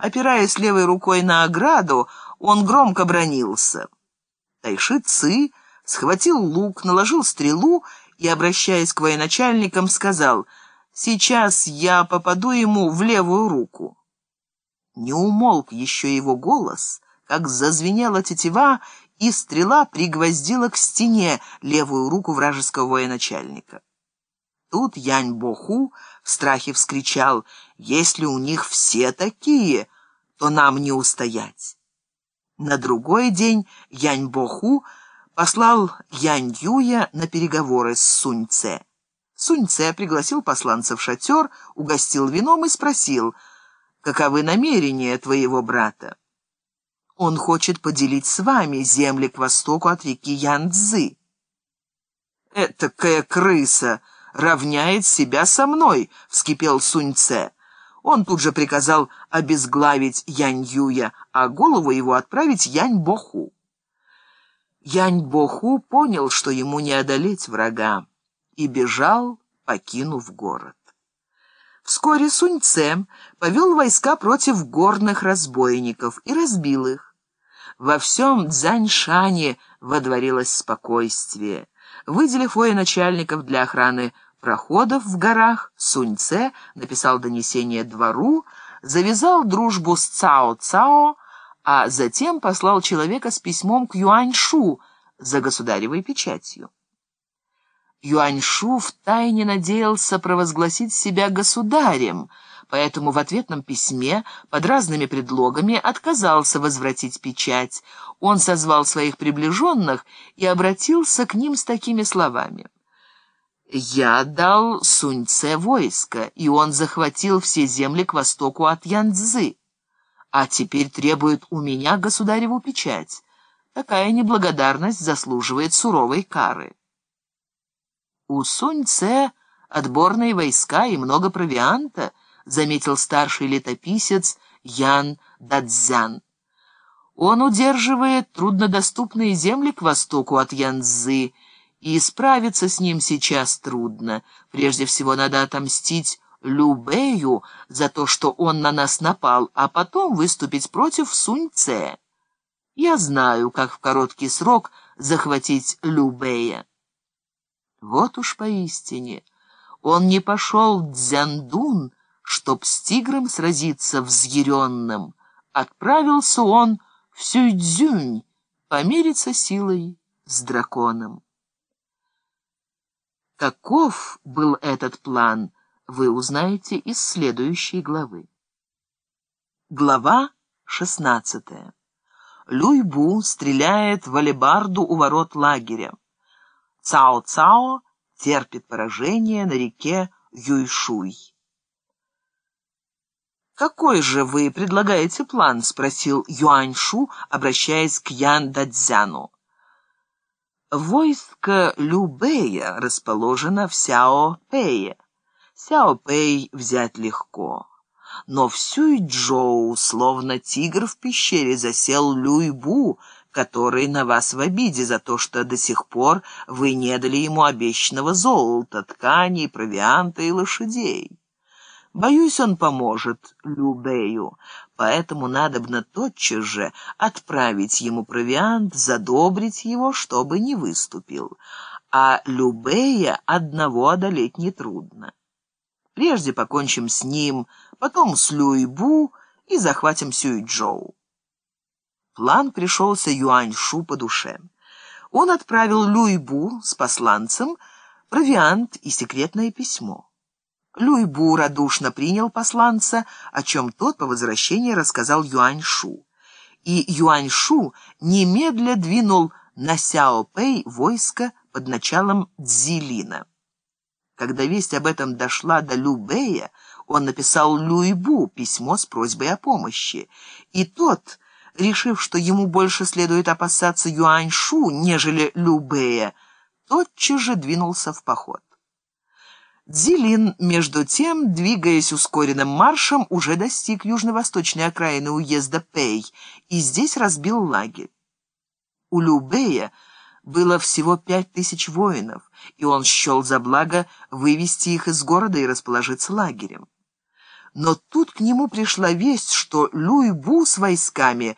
Опираясь левой рукой на ограду, он громко бронился. Тайши Ци схватил лук, наложил стрелу и, обращаясь к военачальникам, сказал «Сейчас я попаду ему в левую руку». Не умолк еще его голос, как зазвенела тетива, и стрела пригвоздила к стене левую руку вражеского военачальника. Тут Янь Боху в страхе вскричал «Если у них все такие, то нам не устоять». На другой день Янь Боху послал Янь Юя на переговоры с Сунь Цэ. Сунь Цэ пригласил посланца в шатер, угостил вином и спросил, каковы намерения твоего брата. Он хочет поделить с вами земли к востоку от реки Янцзы. «Этакая крыса равняет себя со мной!» — вскипел Сунь Цэ. Он тут же приказал обезглавить Янь Юя, а голову его отправить Янь Боху. Янь Боху понял, что ему не одолеть врага, и бежал, покинув город. Вскоре Сунь Цэ повел войска против горных разбойников и разбил их. Во всем Цзаньшане водворилось спокойствие. Выделив военачальников для охраны проходов в горах, Сунь Цэ написал донесение двору, завязал дружбу с Цао-Цао, а затем послал человека с письмом к Юаньшу за государевой печатью. Юаньшу втайне надеялся провозгласить себя государем, поэтому в ответном письме под разными предлогами отказался возвратить печать. Он созвал своих приближенных и обратился к ним с такими словами. «Я дал Суньце войско, и он захватил все земли к востоку от Янцзы а теперь требует у меня государеву печать. Такая неблагодарность заслуживает суровой кары. У Сунь-Це отборные войска и много провианта, заметил старший летописец Ян Дадзян. Он удерживает труднодоступные земли к востоку от Янцзы, и справиться с ним сейчас трудно. Прежде всего надо отомстить Любею за то, что он на нас напал, а потом выступить против Сунь-Це. Я знаю, как в короткий срок захватить Любея. Вот уж поистине, он не пошел Дзяндун, чтоб с тигром сразиться взъяренным. Отправился он в Сюйцзюнь помериться силой с драконом. Каков был этот план — вы узнаете из следующей главы. Глава 16. Люйбу стреляет в алебарду у ворот лагеря. Цао-Цао терпит поражение на реке Юйшуй. «Какой же вы предлагаете план?» — спросил Юаньшу, обращаясь к Ян Дадзяну. «Войско Любея расположено в Сяо-Пэе. Сяо-Пэй взять легко. Но в Сюй-Джоу, словно тигр в пещере, засел Люй-Бу, который на вас в обиде за то, что до сих пор вы не дали ему обещанного золота, тканей, провианта и лошадей. Боюсь, он поможет Любею, поэтому надобно тотчас же отправить ему провиант, задобрить его, чтобы не выступил. А Любея одного одолеть нетрудно. Прежде покончим с ним, потом с Люйбу и захватим Сюйчжоу. План пришелся Юаньшу по душе. Он отправил Люйбу с посланцем провиант и секретное письмо. Люйбу радушно принял посланца, о чем тот по возвращении рассказал Юаньшу. И Юаньшу немедля двинул на Сяопэй войско под началом Цзилина. Когда весть об этом дошла до Любея, он написал Люйбу письмо с просьбой о помощи. И тот, решив, что ему больше следует опасаться Юаньшу, нежели Любея, тотчас же двинулся в поход. Дзилин, между тем, двигаясь ускоренным маршем, уже достиг южно-восточной окраины уезда Пэй и здесь разбил лагерь. У Любея было всего пять тысяч воинов, и он счел за благо вывести их из города и расположиться лагерем. Но тут к нему пришла весть, что Люй-Бу с войсками